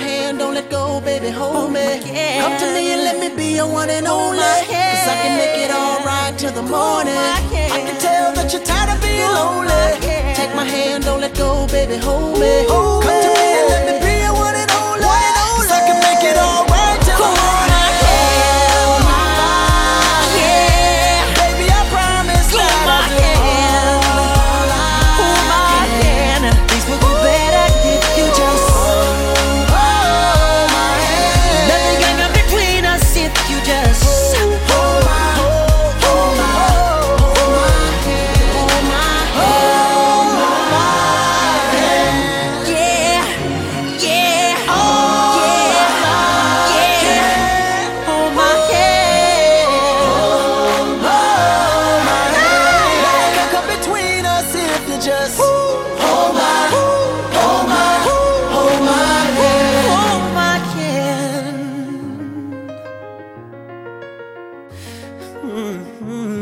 hand, don't let go, baby, hold me. Come to me and let me be your one and only. Cause I can make it all right till the morning. I can tell that you're tired of being lonely. Take my hand, don't let go, baby, hold me. Hand. Mm-hmm.